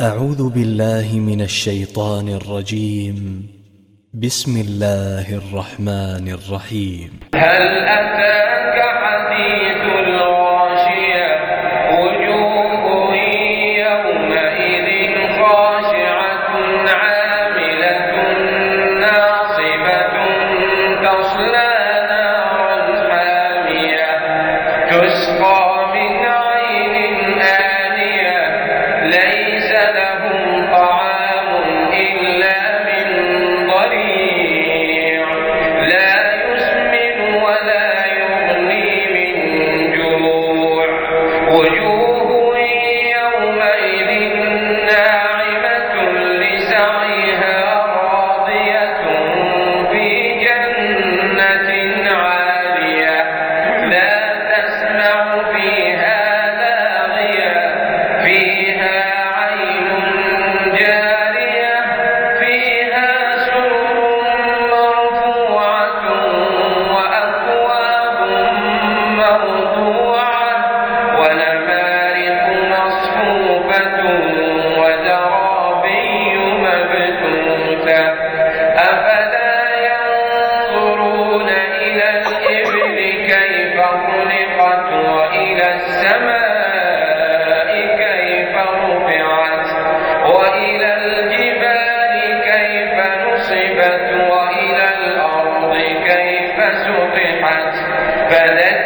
أعوذ بالله من الشيطان الرجيم. بسم الله الرحمن الرحيم. هل أتاك حديث الغاشية؟ وجوه يومئذ خاشعة عاملة ناصبة تصلى نارا حامية تسقى وجود seferde